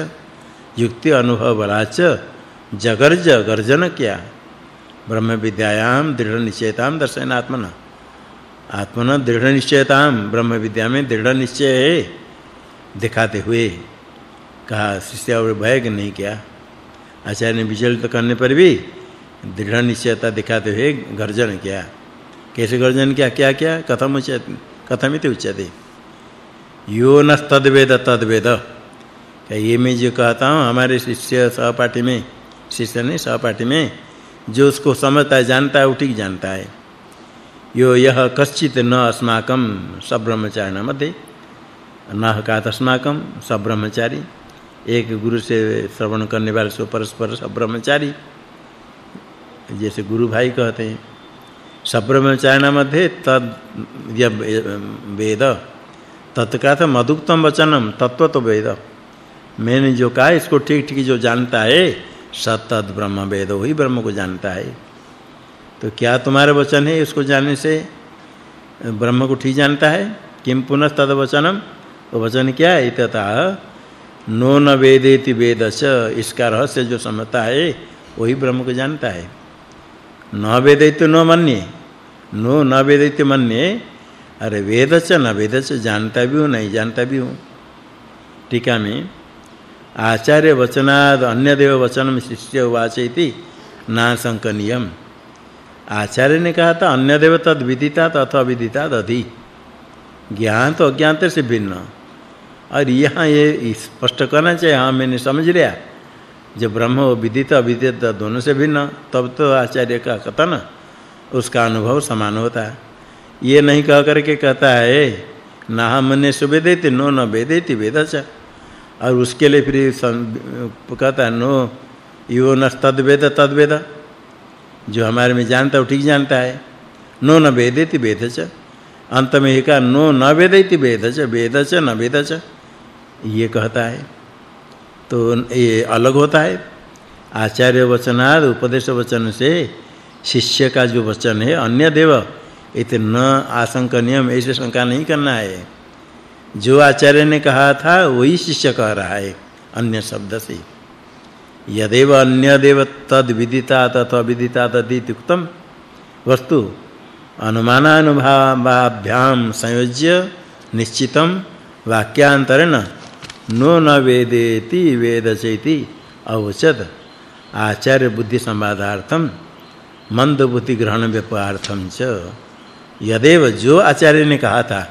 युक्ति अनुभव वाला च जगर्ज गर्जन क्या? ब्रह्म विद्यायाम दृढ़ निश्चयताम दर्शनात्मन। आत्मन दृढ़ निश्चयताम, ब्रह्म विद्या में दृढ़ निश्चय है। दिखाते हुए कहा शिष्य और भय नहीं किया? आचार्य ने विचलित करने पर भी दृढ़ निश्चयता दिखाते हुए गर्जन किया। कैसे गर्जन किया? क्या क्या? कथम उच्यते कथमिति उच्यते। यो न तद्वेद तद्वेद। क्या ये मैं जो कहता हूँ, हमारे शिष्य सहपाठी में, शिष्य ने सहपाठी में, जो उसको समझता है, जानता है उठिक जानता है। यो यह कश्चित न अस्माकम सब्रह्मचारिण मध्ये। न का अस्माकम सब्रह्मचारी। एक गुरु से श्रवण करने वाले सो परस्पर सब्रह्मचारी। जैसे गुरु भाई कहते हैं, सब्रह्मचारिण मध्ये तद वेद तत्का था मधुक्तम वचनम तत्व तो वेद। मैंने जो कहा, इसको ठीक ठीक जो जानता है सतत ब्रह्म वेद, वही ब्रह्म को जानता है। तो क्या तुम्हारे वचन है इसको जानने से? ब्रह्म को ठीक जानता है? किम पुनः तद वचनम वो वचन क्या है? इतता नो न वेदेति वेदच इसका रहस्य जो समझता है, वही ब्रह्म को जानता है। न वेदित न मन्ये। नो न वेदित मन्ये। अरे वेदच न वेदच जानता भी हूँ, नहीं जानता भी हूँ। टीका में आचार्य वचनाद अन्य देव वचनम शिष्य वाचयति ना संकनियम आचार्य ने कहा था अन्य देव तद विदिता अथवा विदिता अधि ज्ञान तो अज्ञात से भिन्न। और यहाँ ये स्पष्ट करना चाहिए हाँ मैंने समझ लिया। जब ब्रह्म विदित अविदित दोनों से भिन्न, तब तो आचार्य का कथन उसका अनुभव समान होता है। ये नहीं कह करके कहता है ना हमने सुवेदित, नो न वेदित, वेदच। और उसके लिए फिर कहता है, नो यो न तद्वेद तद्वेद। जो हमारे में जानता है ठीक जानता है। नो न वेदित, वेदच। अंत में ही कहा, नो न वेदित, वेदच। वेदच न वेदच। ये कहता है। तो ये अलग होता है। आचार्य वचनाद, उपदेश वचन से शिष्य का जो वचन है, अन्य देव इत न आशंक नियम ऐसे शंका नहीं करना है। जो आचार्य ने कहा था, वही शिष्य कह रहा है, अन्य शब्द से। यदेव अन्य देव तद विदिता तथा विदिता तदितुक्तम वस्तु अनुमानानुभावाभ्याम संयोज्य, निश्चितम वाक्यांतरेण नो न वेदेति वेदचेति अवचद आचार्य बुद्धि संवादार्थम मंद बुद्धि ग्रहण व्यापार्थम च यदेव जो आचार्य ने कहा था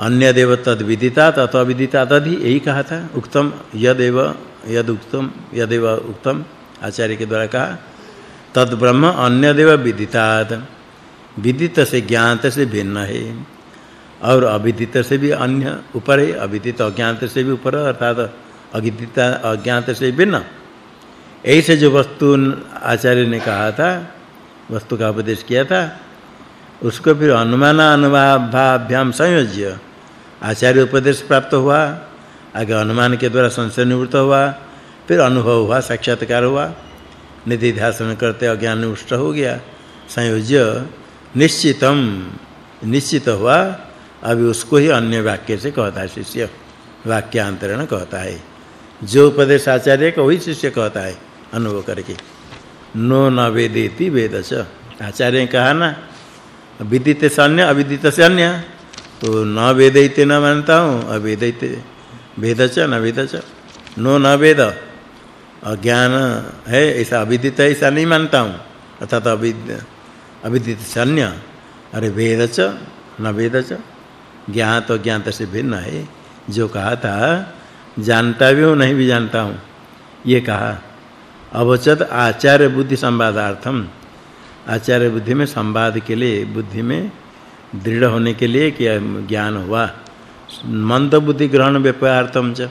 अन्य देव तद विदिता, तत अविदिता तदि यही कहा था, उक्तम यदेव यद उक्तम यदेव उक्तम आचार्य के द्वारा कहा तद ब्रह्म अन्य देव विदितात। विदित से ज्ञात से भिन्न है और अविदित से भी अन्य ऊपर है, अविदित अज्ञात से भी ऊपर, अर्थात अविदित अज्ञात से भिन्न। ऐसे जो वस्तु आचार्य ने कहा था, वस्तु का उपदेश किया था, उसको फिर अनुमान अनुभाभ्याम संयोज्य आचार्य उपदेश प्राप्त हुआ, आगे अनुमान के द्वारा संशय निवृत्त हुआ, फिर अनुभव हुआ, साक्षात्कार हुआ, निधि ध्यान करते अज्ञान उष्ट हो गया, संयोज्य निश्चितम, निश्चित हुआ अभी उसको ही अन्य वाक्य से कहता है शिष्य। वाक्यांतरण कहता है। जो उपदेश आचार्य का वही शिष्य कहता है, अनुभव करके। नो न वेदेति वेदच आचार्य ने कहा ना, विदित से अन्य, अविदित से अन्य। तो न वेदित न मानता हूँ, अवेदित। वेदच न वेदच नो न वेद। अज्ञान है, ऐसा अविदित है, ऐसा नहीं मानता हूँ। अर्थात अविद, अविदित से अन्य। अरे वेदच न वेदच ज्ञात तो ज्ञात से भिन्न है। जो कहा था, जानता भी हूँ, नहीं भी जानता हूँ। ये कहा, अवचत आचार्य बुद्धि संवादार्थम। आचार्य बुद्धि में संवाद के लिए, बुद्धि में दृढ़ होने के लिए कि ज्ञान हुआ। मंद बुद्धि ग्रहण व्यापारार्थम च।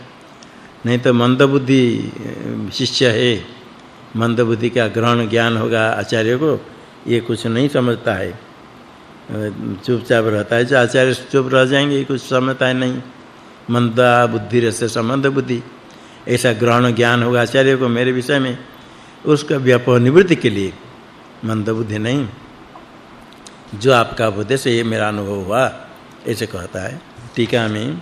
नहीं तो मंद बुद्धि, शिष्य है। मंद बुद्धि का ग्रहण ज्ञान होगा आचार्य को, ये कुछ नहीं समझता है। चुपचाप रहता है। जो आचार्य चुप रह जाएँगे, कुछ समझता है नहीं। मंदा, बुद्धि रस संबंध, बुद्धि। ऐसा ग्रहण ज्ञान होगा आचार्य को मेरे विषय में। उसका व्यापक निवृत्ति के लिए मंद बुद्धि नहीं। जो आपका से ये मेरा अनुभव हुआ, ऐसे कहता है। टीका में,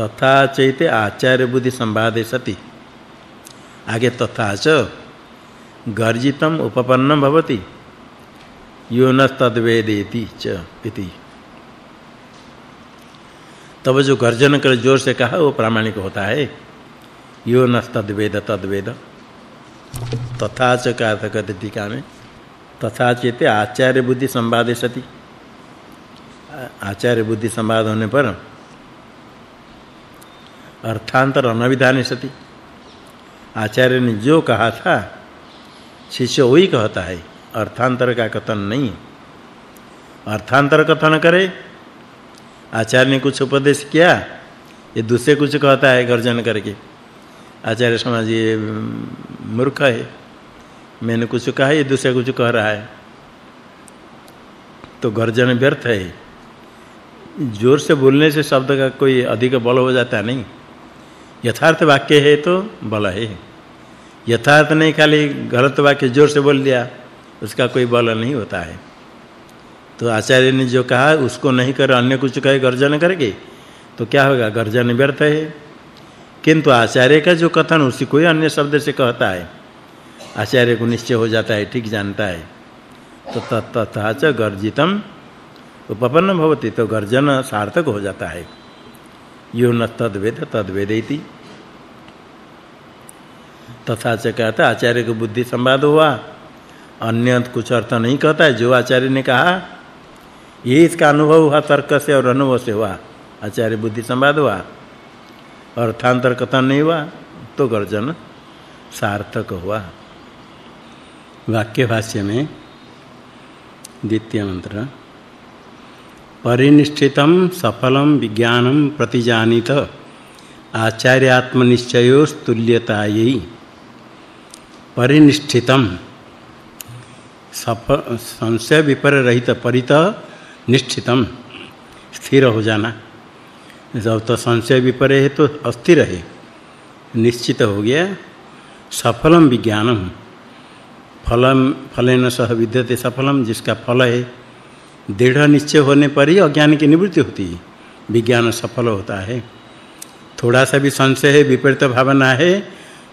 तथा चैते आचार्य बुद्धि संवादे सति। आगे तथा च, गर्जितम उपपन्नम भवति। यो न तद्वेदेति च इति। तब जो गर्जन कर ज़ोर से कहा, वो प्रामाणिक होता है। यो न तद्वेद। तद्वेद तथा च का टीका में। तथा चेते आचार्य बुद्धि संवादे सति। आचार्य बुद्धि संवाद होने पर अर्थांतर अनविधाने सति। आचार्य ने जो कहा था, शिष्य वही कहता है। अर्थांतर का कथन नहीं अर्थांतर कथन करे, आचार्य ने कुछ उपदेश किया, ये दूसरे कुछ कहता है गर्जन करके। आचार्य समाज, ये मूर्ख है, मैंने कुछ कहा, ये दूसरे कुछ कह रहा है। तो गर्जन व्यर्थ है। ज़ोर से बोलने से शब्द का कोई अधिक बल हो जाता नहीं। यथार्थ वाक्य है तो बल है। यथार्थ नहीं, खाली गलत वाक्य ज़ोर से बोल दिया। उसका कोई बल नहीं होता है। तो आचार्य ने जो कहा, उसको नहीं कर, अन्य कुछ कहे, गर्जन करके तो क्या होगा? गर्जन व्यर्थ है। किंतु आचार्य का जो कथन, उसी कोई अन्य शब्द से कहता है। आचार्य को निश्चय हो जाता है, ठीक जानता है। तो तथा च गर्जितम उपपन्न भवति तो गर्जन सार्थक हो जाता है। यो न तद्वेद, तद्वेदेति। तथा च कहता, आचार्य को बुद्धि संवाद हुआ। अन्य कुछ अर्थ नहीं कहता है। जो आचार्य ने कहा, ये इसका अनुभव हुआ, तर्क से और अनुभव से हुआ। आचार्य बुद्धि संवाद हुआ। अर्थांतर कथन नहीं हुआ तो गर्जन सार्थक हुआ। वाक्य भाष्य में द्वितीय मंत्र परिनिष्ठितम सफलम विज्ञानम प्रतिजानित आचार्यात्मनिश्चयोस्तुल्यतायै। परिनिष्ठितम संशय विपर रहित परित निश्चितम। स्थिर हो जाना। जब तो संशय विपर है तो अस्थिर है। निश्चित हो गया। सफलम विज्ञानम। फलम, फलेन सह विद्यते सफलम, जिसका फल है। दृढ़ निश्चय होने पर ही अज्ञान की निवृत्ति होती है। विज्ञान सफल होता है। थोड़ा सा भी संशय है, विपरीत भावना है,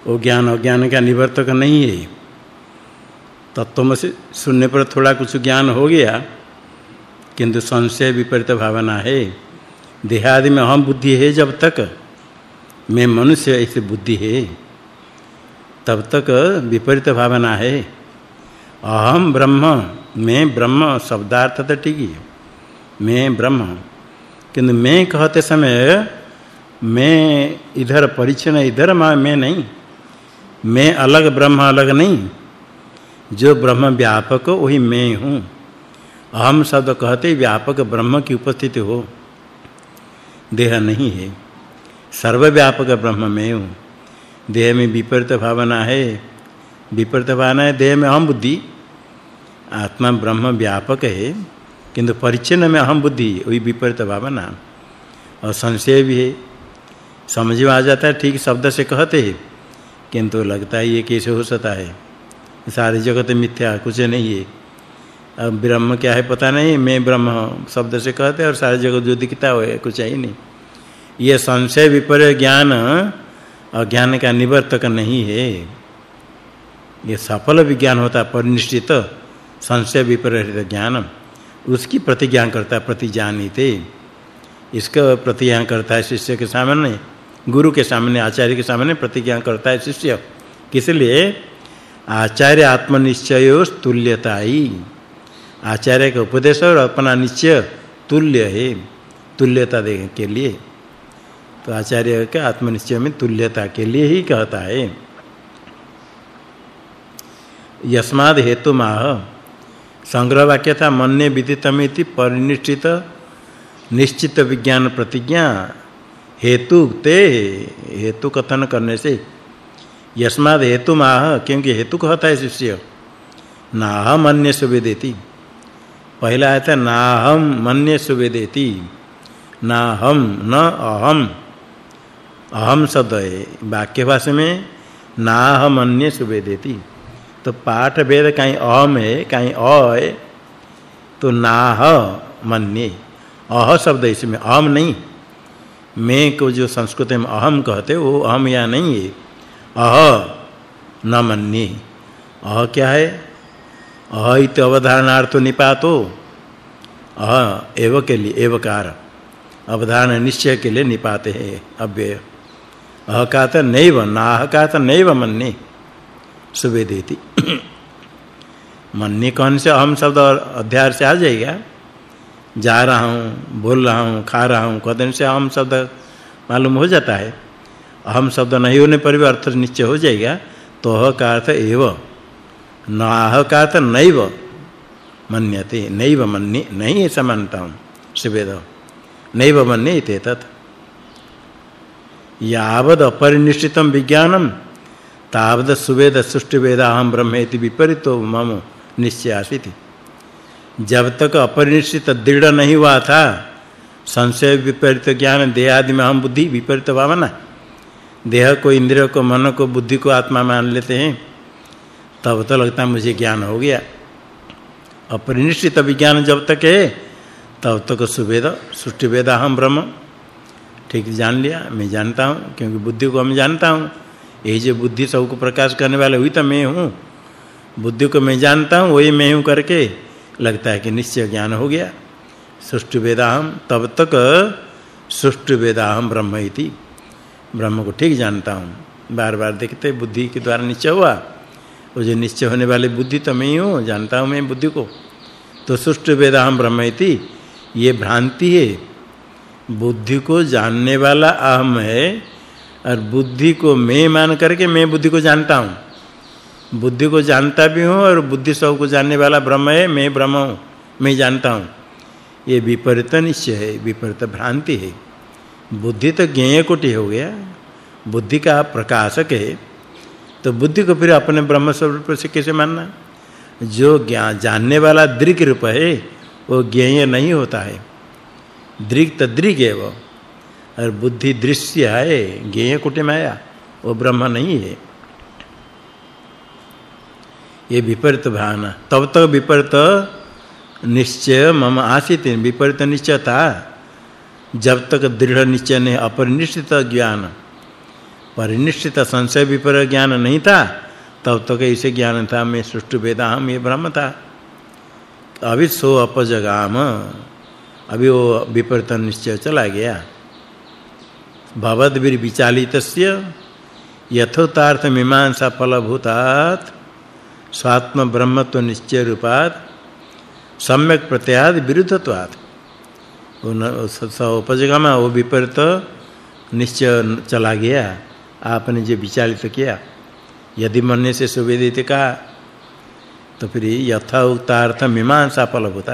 वो ज्ञान अज्ञान का निवर्तक नहीं है। तत्व से सुनने पर थोड़ा कुछ ज्ञान हो गया, किंतु संशय विपरीत भावना है। देहादि में अहम बुद्धि है जब तक, मैं मनुष्य ऐसे बुद्धि है, तब तक विपरीत भावना है। अहम ब्रह्म, मैं ब्रह्म शब्दार्थ तो ठीक है मैं ब्रह्म, किंतु मैं कहते समय, मैं इधर परिचय इधर मैं नहीं। मैं अलग ब्रह्म अलग नहीं। जो ब्रह्म व्यापक, वही मैं हूँ। अहम शब्द कहते व्यापक ब्रह्म की उपस्थिति हो। देह नहीं है। सर्वव्यापक ब्रह्म मैं हूँ। देह में विपरीत भावना है। विपरीत भावना है, देह में अहम बुद्धि। आत्मा ब्रह्म व्यापक है, किंतु परिचन्न में अहम बुद्धि, वही विपरीत भावना। और संशय भी है। समझ में आ जाता है, ठीक शब्द से कहते हैं। किंतु लगता है ये कैसे हो सकता है। सारी जगत मिथ्या, कुछ नहीं है। अब ब्रह्म क्या है पता नहीं, मैं ब्रह्म शब्द से कहते और सारी जगत जो दिखता है, कुछ है ही नहीं। ये संशय विपर्य ज्ञान, अज्ञान का निवर्तक नहीं है। ये सफल विज्ञान होता परिनिष्ठित संशय विपर्य ज्ञान। उसकी प्रतिज्ञा करता, प्रतिजानिते। इसका प्रतिज्ञा करता है शिष्य के सामने, गुरु के सामने, आचार्य के सामने प्रतिज्ञा करता है शिष्य। किस लिए? आचार्य आत्मनिश्चयो तुल्यताई। आचार्य का उपदेश और अपना निश्चय तुल्य है, तुल्यता के लिए। तो आचार्य के आत्मनिश्चय में तुल्यता के लिए ही कहता है। यस्माद हेतु माह संग्रह वाक्य था, मन्य विदितमिति परिनिष्ठित निश्चित विज्ञान प्रतिज्ञा। हेतु ते, हेतु कथन करने से यस्माद हेतु माह क्योंकि हेतु कहता है शिष्य ना हम अन्य सुवेदेति पहला आया था ना हम मन्य सुवेदेति ना हम न अहम। अहम शब्द है वाक्य भाषा में ना हम अन्य सुवेदेति तो पाठ भेद कहीं अहम है, कहीं अ है तो नाह मन्य। अह शब्द इसमें अहम नहीं। मैं को जो संस्कृत में अहम कहते वो अहम या नहीं है। अह न मन्ये। अह क्या है? अह इत अवधारणार्थ निपातो। अह एव के लिए एवकार अवधारण निश्चय के लिए निपाते हैं, अव्यय। अह का तो नैव, नाह का तो नैव मन्ये। सुवेदेति। मन्ये कौन से अहम शब्द अध्याय से आ जाएगा? जा रहा हूँ, बोल रहा हूँ, खा रहा हूँ कदन से अहम शब्द मालूम हो जाता है? अहम शब्द नहीं होने पर भी अर्थ निश्चय हो जाएगा। तो अह का अर्थ एव। न आह का अर्थ नैव। मन्यते, नैव मन्ये, नहीं ऐसा मानता हूँ। शिवेद नैव मन्ये इत्येतत् यावद अपरिनिश्चितम विज्ञानम। तावद सुवेद सृष्टि वेदाहम ब्रह्मेति विपरीतो मम निश्चय आसीति जब तक अपरिनिश्चित दृढ़ नहीं हुआ था, संशय विपरीत ज्ञान देह आदि में हम बुद्धि विपरीत भावना। देह को, इंद्रिय को, मन को, बुद्धि को आत्मा मान लेते हैं, तब तो लगता है मुझे ज्ञान हो गया। अपरिनिश्चित विज्ञान जब तक है, तब तक सुवेद सृष्टि वेद हम ब्रह्म। ठीक, जान लिया, मैं जानता हूँ, क्योंकि बुद्धि को मैं जानता हूँ। यही जो बुद्धि सबको प्रकाश करने वाले हुई तो मैं हूँ। बुद्धि को मैं जानता हूँ, वही मैं हूँ करके लगता है कि निश्चय ज्ञान हो गया। सुष्टु वेदाहम तब तक सुष्टु वेदाहम ब्रह्म इति। ब्रह्म को ठीक जानता हूँ। बार-बार देखते बुद्धि के द्वारा निश्चय हुआ। वो जो निश्चय होने वाली बुद्धि तो मैं ही हूँ, जानता हूँ मैं बुद्धि को। तो सुष्टु वेदाहम ब्रह्म इति, ये भ्रांति है। बुद्धि को जानने वाला अहम है, और बुद्धि को मैं मान करके मैं बुद्धि को जानता हूँ। बुद्धि को जानता भी हूँ, और बुद्धि सबको जानने वाला ब्रह्म है, मैं ब्रह्म हूँ, मैं जानता हूँ। ये विपरीत निश्चय है, विपरीत भ्रांति है। बुद्धि तो ज्ञेय कोटि हो गया। बुद्धि का प्रकाशक है तो बुद्धि को फिर अपने ब्रह्म स्वरूप से कैसे मानना? जो ज्ञान जानने वाला दृग रूप है, वो ज्ञेय नहीं होता है। दृग तो दृग है वो। और बुद्धि दृश्य है, ज्ञेय कोटि माया, वो ब्रह्म नहीं है। ये विपरीत भावना। तब तक विपरीत निश्चय मम आसित, विपरीत निश्चय था जब तक दृढ़ निश्चय नहीं, अपरिनिश्चित ज्ञान, परिनिश्चित संशय विपर ज्ञान नहीं था, तब तक ऐसे ज्ञान था, मैं सृष्टि वेदा हम ये ब्रह्म था। अभी सो अपजगाम, अभी वो विपरीत निश्चय चला गया। भवद्भिर विचालितस्य यथोतार्थ मीमांसा फलभूतात्, स्वात्म ब्रह्मत्व निश्चय रूपात, सम्यक प्रत्याद विरुद्धत्वात्। उपजगमा वो विपरीत निश्चय चला गया। आपने जो विचारित किया। यदि मन से सुवेदित कहा तो फिर यथा उक्तार्थ मीमांसा फल होता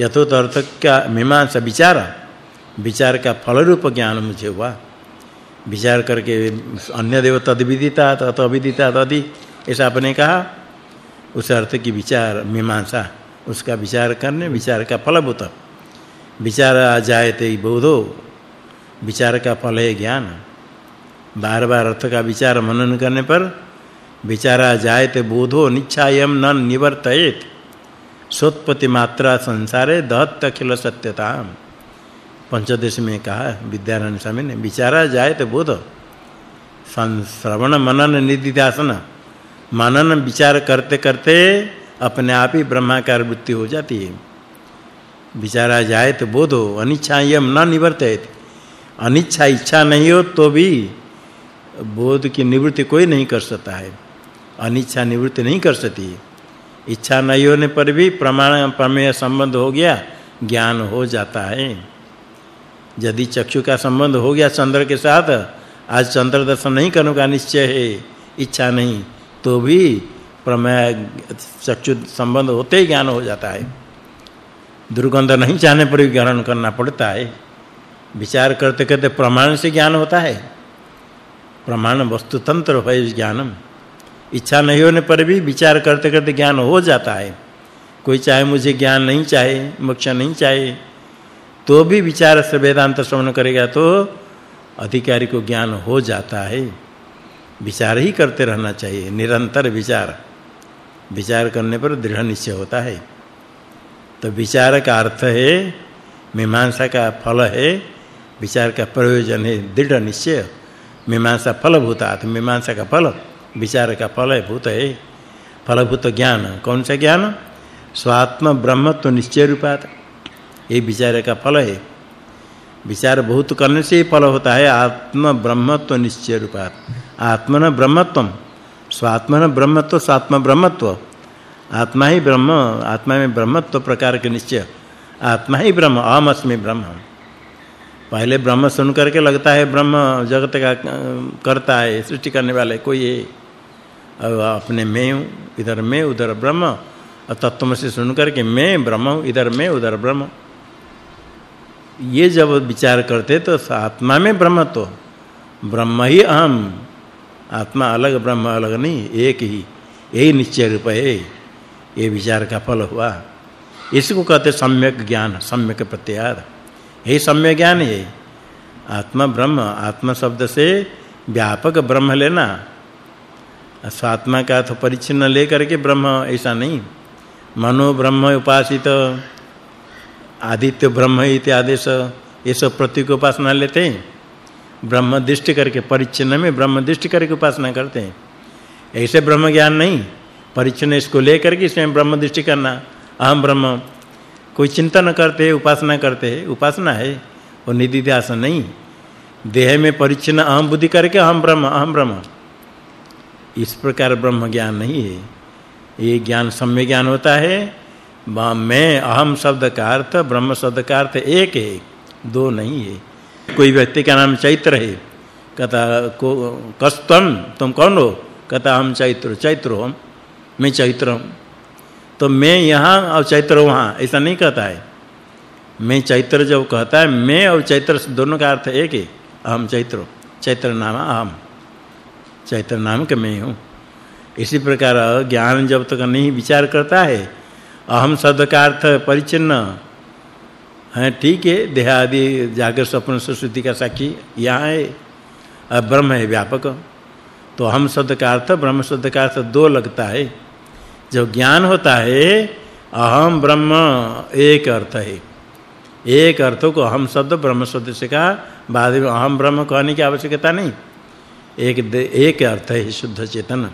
यथोत अर्थ का मीमांसा विचार। विचार का फल रूप ज्ञान मुझे हुआ। विचार करके अन्य देव तद विदिता, तद अविदिता, तदि ऐसा आपने कहा। उस अर्थ की विचार, मीमांसा, उसका विचार करने, विचार का फलभूत। विचार आ जाए ते बोधो। विचार का फल है ज्ञान। बार-बार अर्थ का विचार मनन करने पर विचार विचारा जायते बोधो, निच्छायम न निवर्तयेत। सोत्पत्ति मात्रा संसारे दहत अखिल सत्यता पंचदश में कहा विद्यारण्य स्वामी ने, विचारा जायते बोध। श्रवण मनन निधिध्यासन। मनन विचार करते करते अपने आप ही ब्रह्माकार वृत्ति हो जाती है। विचारा जाए तो बोधो अनिच्छायम न निवर्तयति। अनिच्छा इच्छा नहीं हो तो भी बोध की निवृत्ति कोई नहीं कर सकता है। अनिच्छा निवृत्ति नहीं कर सकती इच्छा नहीं होने पर भी प्रमाण, प्रमेय संबंध हो गया, ज्ञान हो जाता है। यदि चक्षु का संबंध हो गया चंद्र के साथ, आज चंद्र दर्शन नहीं करने का निश्चय है, इच्छा नहीं तो भी प्रमेय, चक्षु संबंध होते ही ज्ञान हो जाता है। दुर्गंध नहीं चाहने पर भी ग्रहण करना पड़ता है। विचार करते करते प्रमाण से ज्ञान होता है। प्रमाण वस्तु तंत्र है ज्ञानम। इच्छा नहीं होने पर भी विचार करते करते ज्ञान हो जाता है। कोई चाहे मुझे ज्ञान नहीं चाहे, मोक्ष नहीं चाहे तो भी विचार से वेदांत श्रवण करेगा तो अधिकारी को ज्ञान हो जाता है। विचार ही करते रहना चाहिए, निरंतर विचार। विचार करने पर दृढ़ निश्चय होता है। तो विचार का अर्थ है, मीमांसा का फल है, विचार का प्रयोजन है, दृढ़ निश्चय। मीमांसा फलभूतात् मीमांसा का फल, विचार का फल है, भूत है। फलभूत ज्ञान, कौन सा ज्ञान? स्वात्म ब्रह्मत्व निश्चय रूपात, ये विचार का फल है। विचार बहुत करने से ही फल होता है, आत्म ब्रह्मत्व निश्चय रूपात। आत्मन ब्रह्मत्वम स्वात्मन ब्रह्मत्व, स्वात्म ब्रह्मत्व। आत्मा ही ब्रह्म, आत्मा में ब्रह्मत्व प्रकार के निश्चय। आत्मा ही ब्रह्म अहम अस्मि ब्रह्म। पहले ब्रह्म सुन करके लगता है ब्रह्म जगत का करता है, सृष्टि करने वाले कोई है। अब अपने मैं हूँ, इधर मैं, उधर ब्रह्म। तत्व से सुन करके मैं ब्रह्म हूँ, इधर मैं, उधर ब्रह्म। ये जब विचार करते तो आत्मा में ब्रह्म तो ब्रह्म ही अहम। आत्मा अलग ब्रह्म अलग नहीं, एक ही। यही निश्चय रूप है। ये विचार का फल हुआ। इसको कहते सम्यक ज्ञान, सम्यक प्रत्यार यही सम्यक ज्ञान है आत्मा ब्रह्म, आत्मा शब्द से व्यापक ब्रह्म लेना स्वात्मा का तो परिचिन्न लेकर के ब्रह्म, ऐसा नहीं। मनो ब्रह्म उपासित, आदित्य ब्रह्म इत्यादि ये सब प्रतीक उपासना लेते हैं। ब्रह्म दृष्टि करके परिचिन्न में ब्रह्म दृष्टि करके उपासना करते हैं। ऐसे ब्रह्म ज्ञान नहीं। परिचिन्न इसको लेकर के इसमें ब्रह्म दृष्टि करना। अहम ब्रह्म, कोई चिंतन करते, उपासना करते, उपासना है, और निधिध्यास नहीं। देह में परिचिन्न अहम बुद्धि करके अहम ब्रह्म अहम ब्रह्म। इस प्रकार ब्रह्म ज्ञान नहीं है। ये ज्ञान सम्य ज्ञान होता है। मैं अहम शब्द का अर्थ, ब्रह्म शब्द का अर्थ एक है, दो नहीं है। कोई व्यक्ति का नाम चैत्र है कहता को कस्तम तुम कौन हो? कहता हम चैत्र चैत्र हो मैं चैत्र हूँ। तो मैं यहाँ और चैत्र वहाँ, ऐसा नहीं कहता है। मैं चैत्र जब कहता है, मैं और चैत्र दोनों का अर्थ एक है, अहम चैत्र चैत्र नाम अहम। चैत्र नाम के मैं हूँ। इसी प्रकार ज्ञान जब तक नहीं विचार करता है, अहम शब्द का अर्थ परिचिन्न। है, ठीक है देह आदि जागर स्वप्न सुश्रुति का साक्षी यहाँ है अब ब्रह्म है व्यापक। तो हम शब्द का अर्थ, ब्रह्म शब्द का अर्थ दो लगता है। जब ज्ञान होता है, अहम ब्रह्म, एक अर्थ है। एक अर्थ को अहम शब्द, ब्रह्म शब्द से कहा, बाद में अहम ब्रह्म कहने की आवश्यकता नहीं। एक एक अर्थ है शुद्ध चेतन।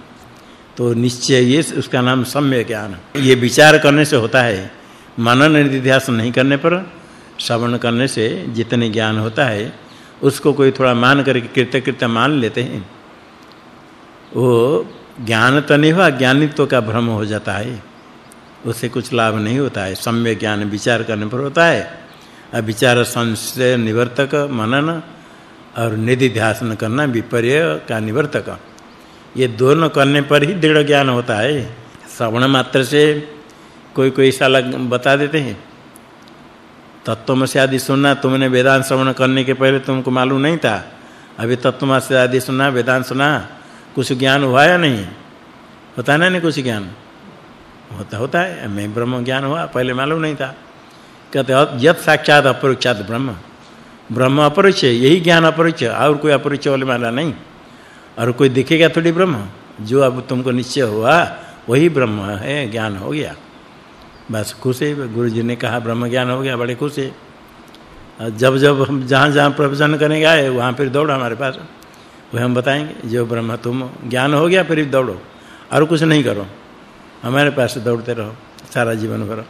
तो निश्चय ये उसका नाम सम्य ज्ञान। ये विचार करने से होता है, मनन निधिध्यास नहीं करने पर, श्रवण करने से जितने ज्ञान होता है, उसको कोई थोड़ा मान करके कृत्य कृत्य मान लेते हैं। वो ज्ञान तो नहीं हुआ, ज्ञानित्व का भ्रम हो जाता है। उससे कुछ लाभ नहीं होता है। सम्य ज्ञान विचार करने पर होता है। अब विचार संशय निवर्तक मनन और निधि ध्यान करना विपर्य का निवर्तक। ये दोनों करने पर ही दृढ़ ज्ञान होता है। श्रवण मात्र से कोई कोई ऐसा लग बता देते हैं। तत्वम से आदि सुनना तुमने वेदांत श्रवण करने के पहले तुमको मालूम नहीं था। अभी तत्वम से आदि सुना वेदांत सुना कुछ ज्ञान हुआ या नहीं? होता ना नहीं कुछ ज्ञान? होता होता है। मैं ब्रह्म ज्ञान हुआ, पहले मालूम नहीं था। कहते यत साक्षात अपरिक्षात ब्रह्म। ब्रह्म अपरिचय यही ज्ञान अपरिचय और कोई अपरिचय वाले माला नहीं। और कोई दिखेगा थोड़ी ब्रह्म? जो अब तुमको निश्चय हुआ, वही ब्रह्म है, ज्ञान हो गया। बस खुश है। गुरु जी ने कहा, ब्रह्म ज्ञान हो गया, बड़े खुश है। जब जब हम जहाँ जहाँ प्रवचन करने गए, वहाँ फिर दौड़ो हमारे पास। वो हम बताएँगे? जो ब्रह्म, तुम ज्ञान हो गया, फिर दौड़ो। और कुछ नहीं करो। हमारे पास दौड़ते रहो, सारा जीवन भर।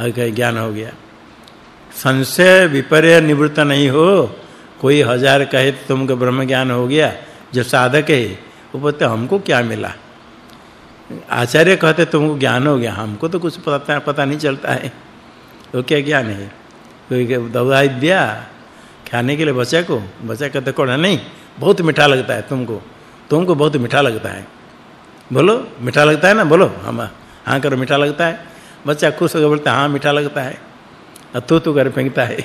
और कहीं ज्ञान हो गया। संशय विपर्य निवृत्त नहीं हो। कोई हज़ार कहे तो तुमको ब्रह्म ज्ञान हो गया, जो साधक है। वो बोलते हमको क्या मिला? आचार्य कहते, तुमको ज्ञान हो गया। हमको तो कुछ पता पता नहीं चलता है। वो क्या ज्ञान है? कोई दवाई दिया। खाने के लिए बच्चे को? बच्चा कहते कौन नहीं। बहुत मीठा लगता है तुमको। तुमको बहुत मीठा लगता है। बोलो, मीठा लगता है ना? बोलो, हम हाँ करो, मीठा लगता है। बच्चा खुश होकर बोलता हाँ मीठा लगता है। और तू तू कर फेंकता है।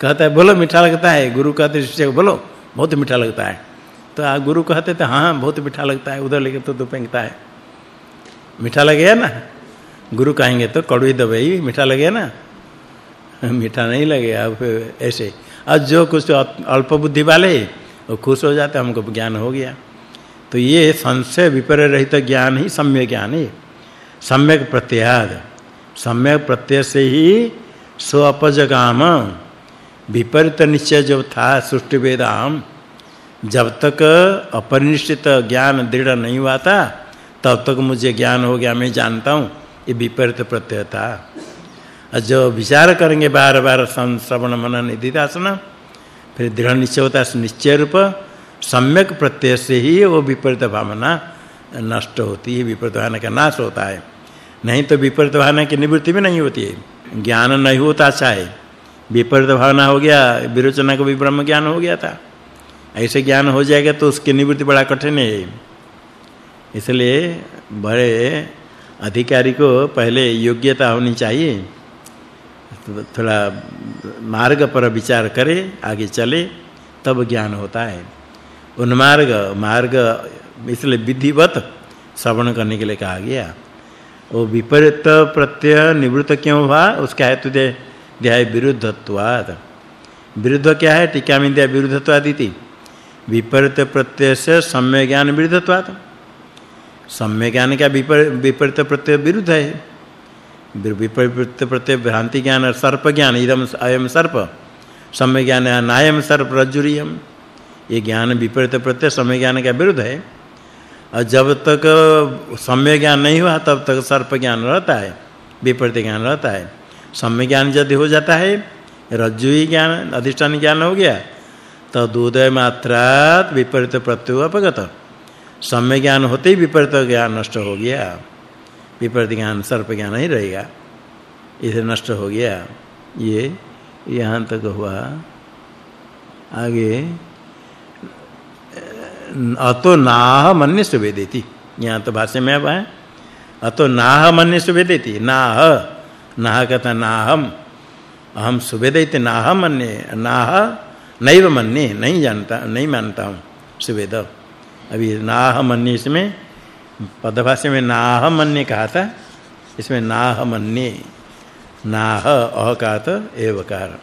कहता है, बोलो, मीठा लगता है। गुरु कहते शिष्य को बोलो, बहुत मीठा लगता है। तो आ गुरु कहते थे हाँ बहुत मीठा लगता है। उधर लेकर तो तू फेंकता है। मीठा लगेगा ना? गुरु कहेंगे तो कड़वी दवाई मीठा लगेगा ना? मीठा नहीं लगेगा ऐसे। आज जो कुछ अल्प बुद्धि वाले वो खुश हो जाते, हमको ज्ञान हो गया। तो ये संशय विपर्य रहित ज्ञान ही सम्यक ज्ञान है। सम्यक प्रत्याद। सम्यक प्रत्यय से ही सो अपजगाम विपरीत निश्चय जब था सृष्टि वेदाम, जब तक अपरिनिश्चित ज्ञान दृढ़ नहीं हुआ था, तब तक मुझे ज्ञान हो गया, मैं जानता हूँ, ये विपरीत प्रत्यय था। जो विचार करेंगे बार-बार श्रवण मनन निधिदासन फिर दृढ़ निश्चय होता है निश्चय रूप, सम्यक प्रत्यय से ही वो विपरीत भावना नष्ट होती है, विपरीत भावना का नाश होता है। नहीं तो विपरीत भावना की निवृत्ति भी नहीं होती है। ज्ञान नहीं होता, चाहे। विपरीत भावना हो गया, विरोचना को भी ब्रह्म ज्ञान हो गया था। ऐसे ज्ञान हो जाएगा तो उसकी निवृत्ति बड़ा कठिन है। इसलिए बड़े अधिकारी को पहले योग्यता होनी चाहिए। थोड़ा मार्ग पर विचार करे, आगे चले, तब ज्ञान होता है। उन्मार्ग मार्ग इसलिए विधिवत श्रवण करने के लिए कहा गया। वो विपरीत प्रत्यय निवृत्त क्यों हुआ? उसका हेतु दे ध्याय विरुद्धत्वाद विरुद्ध क्या है? टीका में दिया विरुद्धत्वादिति विपरीत प्रत्यय से सम्य ज्ञान विरुद्धत्वाद सम्य ज्ञान का विपरीत प्रत्यय विरुद्ध है? विपरीत प्रत्यय भ्रांति ज्ञान और सर्प ज्ञान इदम अयम सर्प। सम्य ज्ञान नायम सर्प रज्जुरियम। ये ज्ञान विपरीत प्रत्यय सम्य ज्ञान का विरुद्ध है। और जब तक सम्य ज्ञान नहीं हुआ, तब तक सर्प ज्ञान रहता है विपरीत ज्ञान रहता है। सम्य ज्ञान यदि हो जाता है रज्जु ही ज्ञान, अधिष्ठान ज्ञान हो गया तो दूदय मात्रात विपरीत प्रत्यय अपगत। सम्य ज्ञान होते ही विपरीत ज्ञान नष्ट हो गया। विपरीत ज्ञान सर्प ज्ञान ही रहेगा। इसे नष्ट हो गया। ये यहाँ तक हुआ। आगे, अतो नाह मन्य सुवेदेति यहाँ तो भाष्य में अब है अतो नाह मन्य सुवेदेति नाह नाह कहता नाहम। अहम सुवेदित नाह मन्य, नाह नैव मन्य, नहीं जानता, नहीं मानता हूँ सुवेद। अभी नाह मन्य इसमें पदभाष्य में नाह मन्ने कहा था, इसमें नाह मन्ने नाह अह का तो एवकार।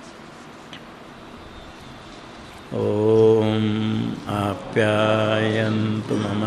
ओम आप्यायन्तु मम।